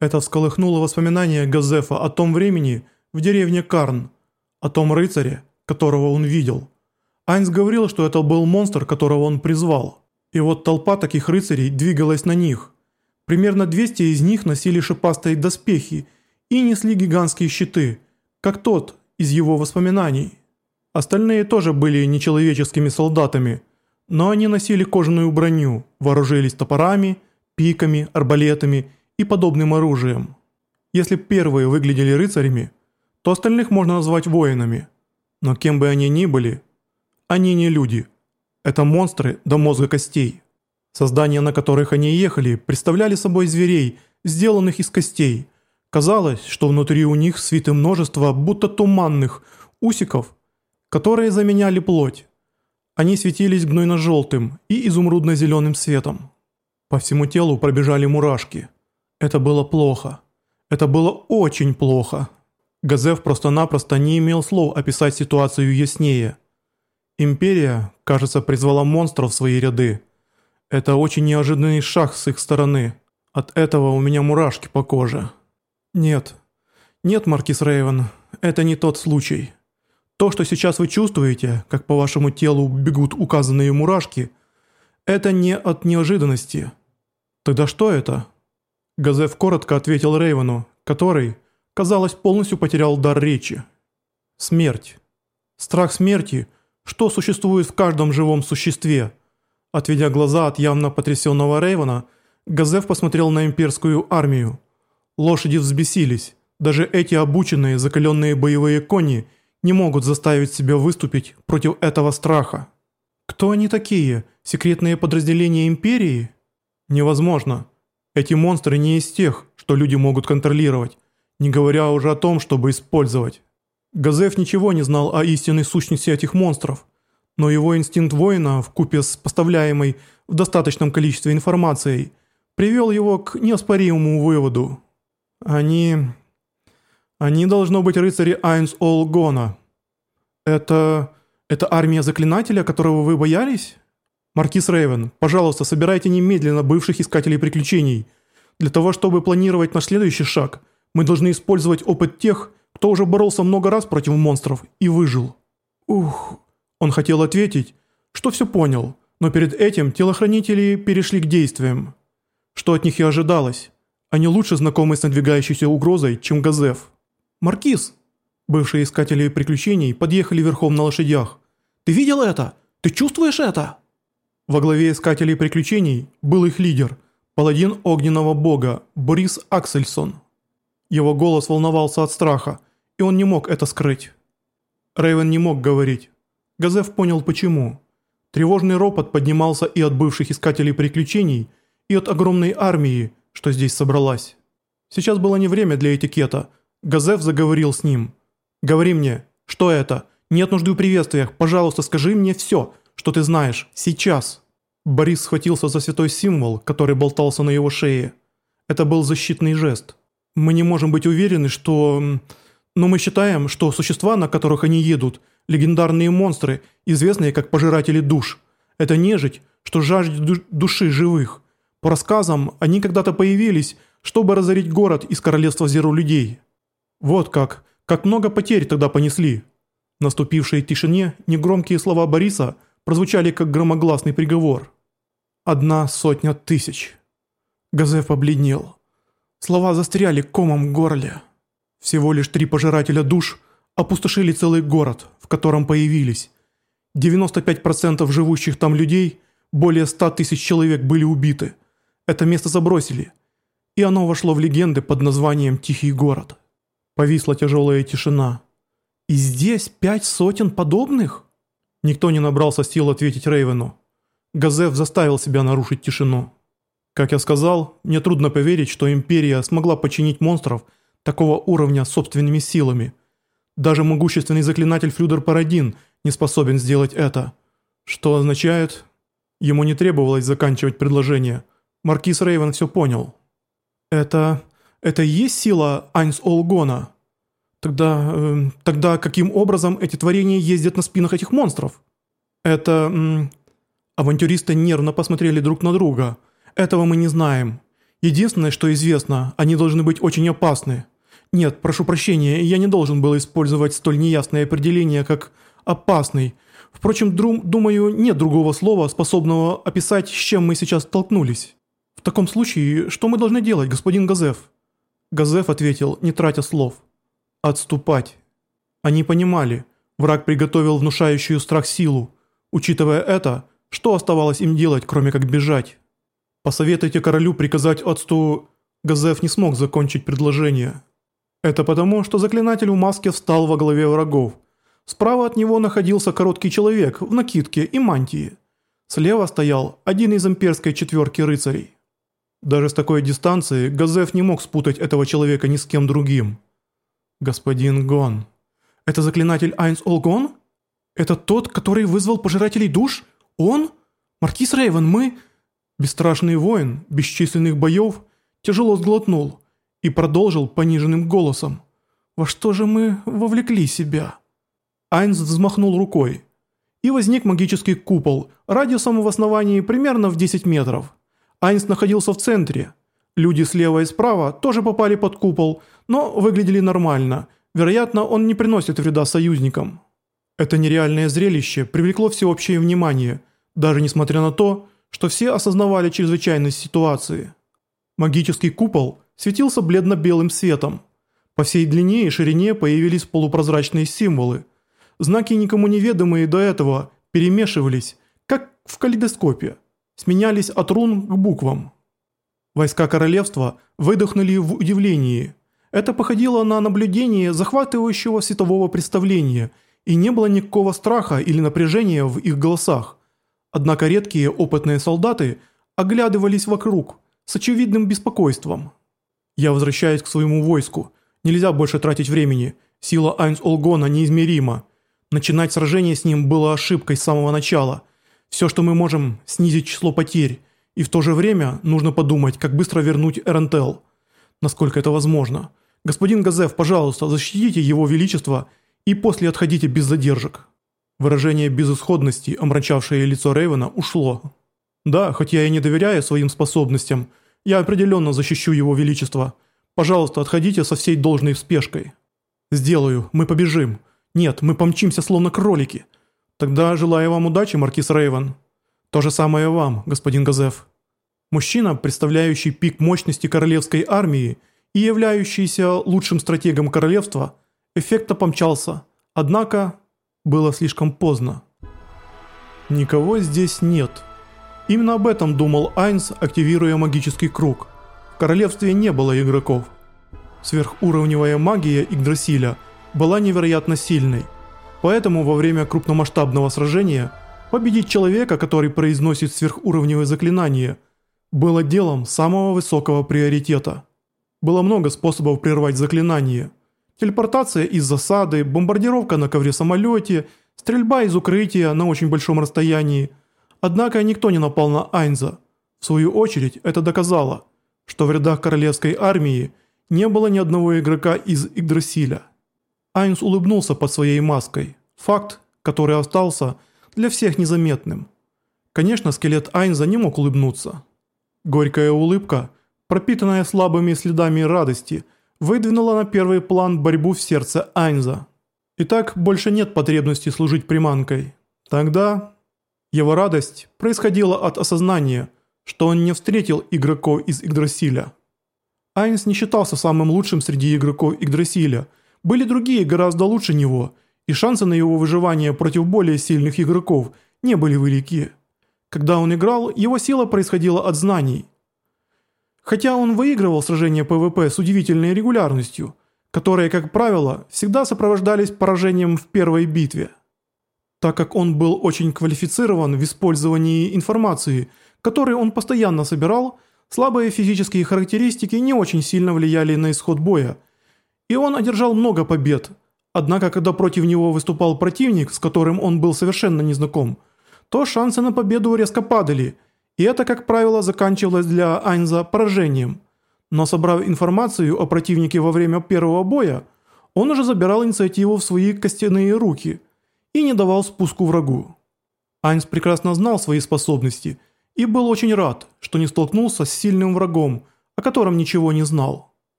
Это всколыхнуло воспоминания Газефа о том времени в деревне Карн, о том рыцаре, которого он видел. Айнс говорил, что это был монстр, которого он призвал. И вот толпа таких рыцарей двигалась на них. Примерно 200 из них носили шипастые доспехи и несли гигантские щиты, как тот из его воспоминаний. Остальные тоже были нечеловеческими солдатами, но они носили кожаную броню, вооружились топорами, пиками, арбалетами и подобным оружием. Если первые выглядели рыцарями, то остальных можно назвать воинами. Но кем бы они ни были, они не люди. Это монстры до мозга костей. Создания, на которых они ехали, представляли собой зверей, сделанных из костей. Казалось, что внутри у них свиты множество будто туманных усиков, которые заменяли плоть. Они светились гнойно-желтым и изумрудно-зеленым светом. По всему телу пробежали мурашки. Это было плохо. Это было очень плохо. Газев просто-напросто не имел слов описать ситуацию яснее. Империя, кажется, призвала монстров в свои ряды. Это очень неожиданный шаг с их стороны. От этого у меня мурашки по коже. Нет. Нет, Маркис Рейвен, это не тот случай. То, что сейчас вы чувствуете, как по вашему телу бегут указанные мурашки, это не от неожиданности. Тогда что это? Газев коротко ответил Рейвену, который, казалось, полностью потерял дар речи. Смерть. Страх смерти, что существует в каждом живом существе. Отведя глаза от явно потрясенного Рейвена, Газев посмотрел на имперскую армию. Лошади взбесились. Даже эти обученные, закаленные боевые кони – не могут заставить себя выступить против этого страха. Кто они такие? Секретные подразделения Империи? Невозможно. Эти монстры не из тех, что люди могут контролировать, не говоря уже о том, чтобы использовать. Газеф ничего не знал о истинной сущности этих монстров, но его инстинкт воина, вкупе с поставляемой в достаточном количестве информацией, привел его к неоспоримому выводу. Они они должно быть рыцари Айнс Олгона. Это... это армия заклинателя, которого вы боялись? Маркиз Рейвен, пожалуйста, собирайте немедленно бывших искателей приключений. Для того, чтобы планировать наш следующий шаг, мы должны использовать опыт тех, кто уже боролся много раз против монстров и выжил. Ух... Он хотел ответить, что все понял, но перед этим телохранители перешли к действиям. Что от них и ожидалось. Они лучше знакомы с надвигающейся угрозой, чем Газеф. «Маркиз!» Бывшие искатели приключений подъехали верхом на лошадях. «Ты видел это? Ты чувствуешь это?» Во главе искателей приключений был их лидер, паладин огненного бога Борис Аксельсон. Его голос волновался от страха, и он не мог это скрыть. Рейвен не мог говорить. Газеф понял почему. Тревожный ропот поднимался и от бывших искателей приключений, и от огромной армии, что здесь собралась. Сейчас было не время для этикета – Газеф заговорил с ним. «Говори мне, что это? Нет нужды в приветствиях, пожалуйста, скажи мне все, что ты знаешь, сейчас». Борис схватился за святой символ, который болтался на его шее. Это был защитный жест. «Мы не можем быть уверены, что... Но мы считаем, что существа, на которых они едут, легендарные монстры, известные как пожиратели душ. Это нежить, что жаждет души живых. По рассказам, они когда-то появились, чтобы разорить город из королевства зеру людей». «Вот как! Как много потерь тогда понесли!» В наступившей тишине негромкие слова Бориса прозвучали как громогласный приговор. «Одна сотня тысяч». Газеф побледнел. Слова застряли комом в горле. Всего лишь три пожирателя душ опустошили целый город, в котором появились. 95% живущих там людей, более 100 тысяч человек были убиты. Это место забросили, и оно вошло в легенды под названием «Тихий город». Повисла тяжелая тишина. «И здесь пять сотен подобных?» Никто не набрался сил ответить Рейвену. Газеф заставил себя нарушить тишину. Как я сказал, мне трудно поверить, что Империя смогла починить монстров такого уровня собственными силами. Даже могущественный заклинатель Флюдер Парадин не способен сделать это. Что означает... Ему не требовалось заканчивать предложение. Маркиз Рейвен все понял. «Это... Это и есть сила Айнс Олгона? Тогда... Э, тогда каким образом эти творения ездят на спинах этих монстров? Это... М, авантюристы нервно посмотрели друг на друга. Этого мы не знаем. Единственное, что известно, они должны быть очень опасны. Нет, прошу прощения, я не должен был использовать столь неясное определение, как «опасный». Впрочем, друм, думаю, нет другого слова, способного описать, с чем мы сейчас столкнулись. В таком случае, что мы должны делать, господин Газеф? Газеф ответил, не тратя слов. Отступать. Они понимали, враг приготовил внушающую страх силу. Учитывая это, что оставалось им делать, кроме как бежать? Посоветуйте королю приказать отсту... Газеф не смог закончить предложение. Это потому, что заклинатель в маске встал во главе врагов. Справа от него находился короткий человек в накидке и мантии. Слева стоял один из имперской четверки рыцарей. Даже с такой дистанции Газеф не мог спутать этого человека ни с кем другим. «Господин Гон». «Это заклинатель Айнс Олгон? Это тот, который вызвал пожирателей душ? Он? Маркиз Рейвен, мы...» Бесстрашный воин бесчисленных боев тяжело сглотнул и продолжил пониженным голосом. «Во что же мы вовлекли себя?» Айнс взмахнул рукой. И возник магический купол, радиусом в основании примерно в 10 метров. Айнс находился в центре. Люди слева и справа тоже попали под купол, но выглядели нормально. Вероятно, он не приносит вреда союзникам. Это нереальное зрелище привлекло всеобщее внимание, даже несмотря на то, что все осознавали чрезвычайность ситуации. Магический купол светился бледно-белым светом. По всей длине и ширине появились полупрозрачные символы. Знаки, никому неведомые до этого, перемешивались, как в калейдоскопе, сменялись от рун к буквам. Войска королевства выдохнули в удивлении. Это походило на наблюдение захватывающего светового представления, и не было никакого страха или напряжения в их голосах. Однако редкие опытные солдаты оглядывались вокруг с очевидным беспокойством. «Я возвращаюсь к своему войску. Нельзя больше тратить времени. Сила Айнс Олгона неизмерима. Начинать сражение с ним было ошибкой с самого начала. Все, что мы можем, снизить число потерь. И в то же время нужно подумать, как быстро вернуть Эрентел. Насколько это возможно. Господин Газеф, пожалуйста, защитите его величество и после отходите без задержек». Выражение безысходности, омрачавшее лицо Рейвена, ушло. «Да, хоть я и не доверяю своим способностям, я определенно защищу его величество. Пожалуйста, отходите со всей должной спешкой». «Сделаю, мы побежим. Нет, мы помчимся словно кролики. Тогда желаю вам удачи, маркиз Рейвен. То же самое вам, господин Газеф». Мужчина, представляющий пик мощности королевской армии и являющийся лучшим стратегом королевства, эффектно помчался, однако было слишком поздно. Никого здесь нет. Именно об этом думал Айнс, активируя магический круг. В королевстве не было игроков. Сверхуровневая магия Игдрасиля была невероятно сильной. Поэтому во время крупномасштабного сражения победить человека, который произносит сверхуровневое заклинание, было делом самого высокого приоритета. Было много способов прервать заклинание – Телепортация из засады, бомбардировка на ковре-самолете, стрельба из укрытия на очень большом расстоянии. Однако никто не напал на Айнза. В свою очередь это доказало, что в рядах королевской армии не было ни одного игрока из Игдрасиля. Айнс улыбнулся под своей маской. Факт, который остался для всех незаметным. Конечно, скелет Айнза не мог улыбнуться. Горькая улыбка, пропитанная слабыми следами радости – выдвинула на первый план борьбу в сердце Айнза. Итак, больше нет потребности служить приманкой. Тогда его радость происходила от осознания, что он не встретил игроков из Игдрасиля. Айнс не считался самым лучшим среди игроков Игдрасиля. Были другие гораздо лучше него, и шансы на его выживание против более сильных игроков не были велики. Когда он играл, его сила происходила от знаний – Хотя он выигрывал сражения ПВП с удивительной регулярностью, которые, как правило, всегда сопровождались поражением в первой битве. Так как он был очень квалифицирован в использовании информации, которую он постоянно собирал, слабые физические характеристики не очень сильно влияли на исход боя, и он одержал много побед. Однако, когда против него выступал противник, с которым он был совершенно незнаком, то шансы на победу резко падали – и это, как правило, заканчивалось для Айнза поражением. Но собрав информацию о противнике во время первого боя, он уже забирал инициативу в свои костяные руки и не давал спуску врагу. Айнс прекрасно знал свои способности и был очень рад, что не столкнулся с сильным врагом, о котором ничего не знал.